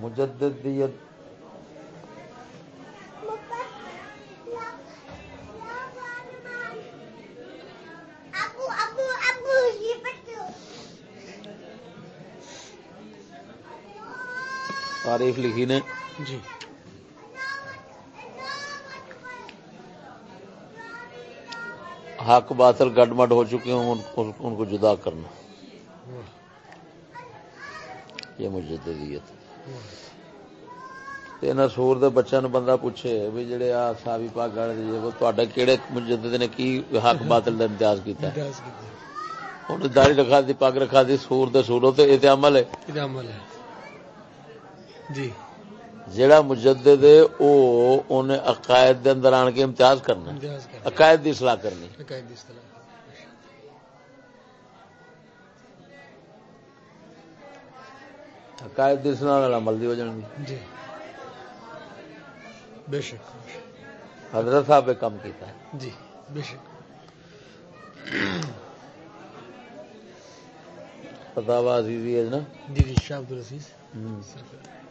مجددیت تعریف لکھی نے۔ جی۔ حق باطل گڈ مڈ ہو چکے ہوں ان کو- جدا کرنا۔ یہ مجددیت تے بندہ پوچھے بھی حق دا امتیاز دی پگ رکھا دی سور یہ تے عمل ہے یہ عمل ہے جی جیڑا مجدد ہے او انہیں عقائد دے اندر آن کے امتیاز کرنا عقائد دی اصلاح کرنی عقائد اصطلاح عقائد دی عمل دی ہو جانی جی۔ بے شک۔ حضرت صاحب کام کیتا ہے۔ جی بے شک۔ فتاوا عزیزی ہے نا جی جی شاہ عبد العزیز سرکار